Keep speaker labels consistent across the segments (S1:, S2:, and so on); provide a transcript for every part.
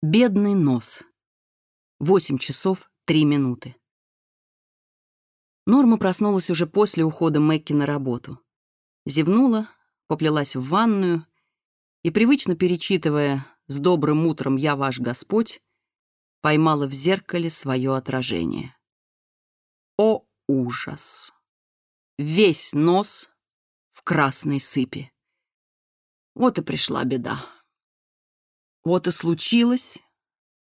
S1: Бедный нос. Восемь часов три минуты. Норма проснулась уже после ухода Мэкки на работу. Зевнула, поплелась в ванную и, привычно перечитывая «С добрым утром я ваш Господь», поймала в зеркале свое отражение. О, ужас! Весь нос в красной сыпи. Вот и пришла беда. Вот и случилось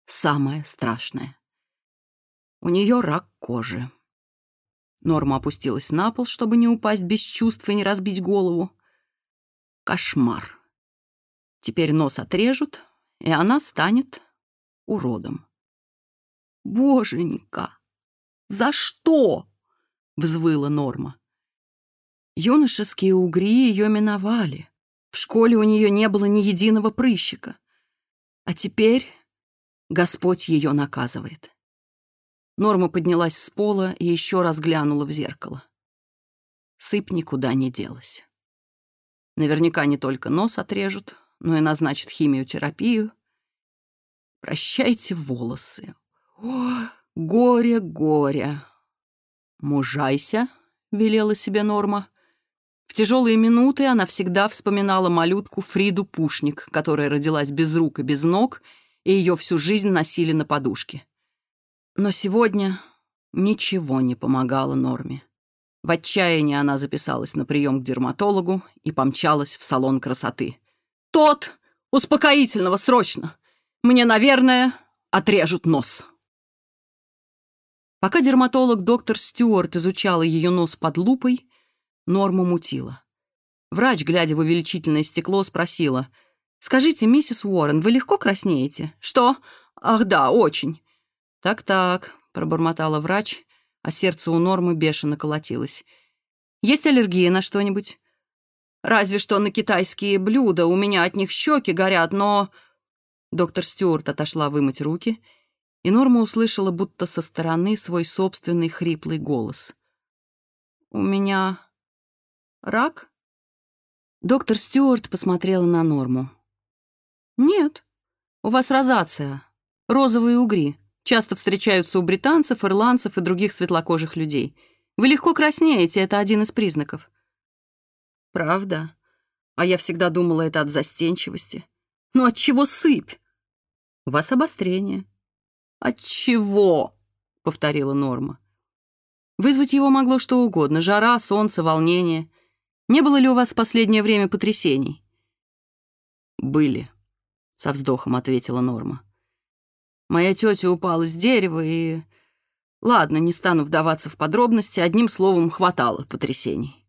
S1: самое страшное. У нее рак кожи. Норма опустилась на пол, чтобы не упасть без чувств и не разбить голову. Кошмар. Теперь нос отрежут, и она станет уродом. «Боженька! За что?» — взвыла Норма. Юношеские угри ее миновали. В школе у нее не было ни единого прыщика. А теперь Господь ее наказывает. Норма поднялась с пола и еще раз глянула в зеркало. Сыпь никуда не делась. Наверняка не только нос отрежут, но и назначат химиотерапию. Прощайте волосы. О, горе, горе. «Мужайся», — велела себе Норма. В тяжелые минуты она всегда вспоминала малютку Фриду Пушник, которая родилась без рук и без ног, и ее всю жизнь носили на подушке. Но сегодня ничего не помогало Норме. В отчаянии она записалась на прием к дерматологу и помчалась в салон красоты. «Тот! Успокоительного, срочно! Мне, наверное, отрежут нос!» Пока дерматолог доктор Стюарт изучала ее нос под лупой, Норму мутила. Врач, глядя в увеличительное стекло, спросила. «Скажите, миссис Уоррен, вы легко краснеете?» «Что? Ах да, очень». «Так-так», — пробормотала врач, а сердце у Нормы бешено колотилось. «Есть аллергия на что-нибудь?» «Разве что на китайские блюда. У меня от них щеки горят, но...» Доктор Стюарт отошла вымыть руки, и Норма услышала будто со стороны свой собственный хриплый голос. «У меня Рак? Доктор Стюарт посмотрела на Норму. Нет, у вас розация, розовые угри. Часто встречаются у британцев, ирландцев и других светлокожих людей. Вы легко краснеете, это один из признаков. Правда? А я всегда думала, это от застенчивости. Но от чего сыпь? У вас обострение. От чего? Повторила Норма. Вызвать его могло что угодно. Жара, солнце, волнение. Не было ли у вас в последнее время потрясений?» «Были», — со вздохом ответила Норма. «Моя тетя упала с дерева и...» «Ладно, не стану вдаваться в подробности, одним словом, хватало потрясений».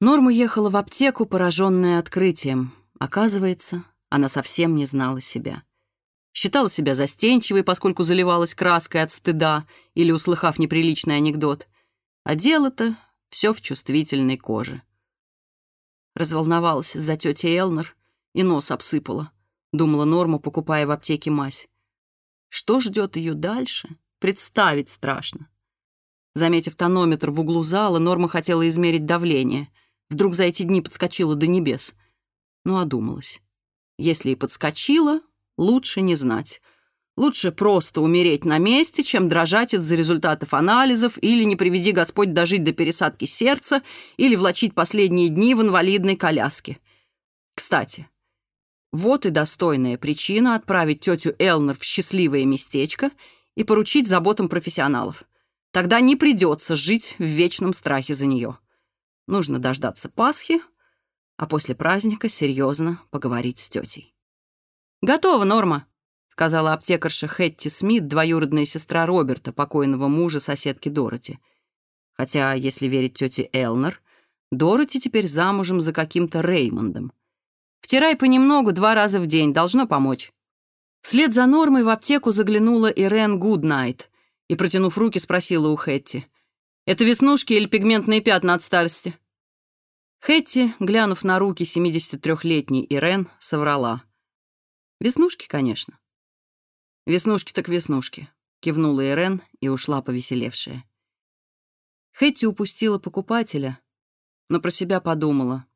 S1: Норма ехала в аптеку, пораженная открытием. Оказывается, она совсем не знала себя. Считала себя застенчивой, поскольку заливалась краской от стыда или услыхав неприличный анекдот. А дело-то все в чувствительной коже. Разволновалась за тети Элнер и нос обсыпала, думала Норма, покупая в аптеке мазь. Что ждет ее дальше, представить страшно. Заметив тонометр в углу зала, Норма хотела измерить давление. Вдруг за эти дни подскочила до небес. Но одумалась. Если и подскочила, лучше не знать. Лучше просто умереть на месте, чем дрожать из-за результатов анализов или, не приведи Господь, дожить до пересадки сердца или влачить последние дни в инвалидной коляске. Кстати, вот и достойная причина отправить тетю Элнер в счастливое местечко и поручить заботам профессионалов. Тогда не придется жить в вечном страхе за нее. Нужно дождаться Пасхи, а после праздника серьезно поговорить с тетей. «Готово, Норма!» сказала аптекарша Хэтти Смит, двоюродная сестра Роберта, покойного мужа соседки Дороти. Хотя, если верить тете Элнер, Дороти теперь замужем за каким-то Реймондом. «Втирай понемногу, два раза в день, должно помочь». Вслед за Нормой в аптеку заглянула Ирен Гуднайт и, протянув руки, спросила у Хэтти, «Это веснушки или пигментные пятна от старости?» Хэтти, глянув на руки 73-летней Ирен, соврала. «Веснушки, конечно».«Веснушки так веснушки», — кивнула Ирен и ушла повеселевшая. Хэтти упустила покупателя, но про себя подумала.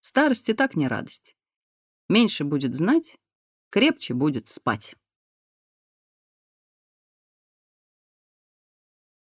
S1: Старость и так не радость. Меньше будет знать, крепче будет спать.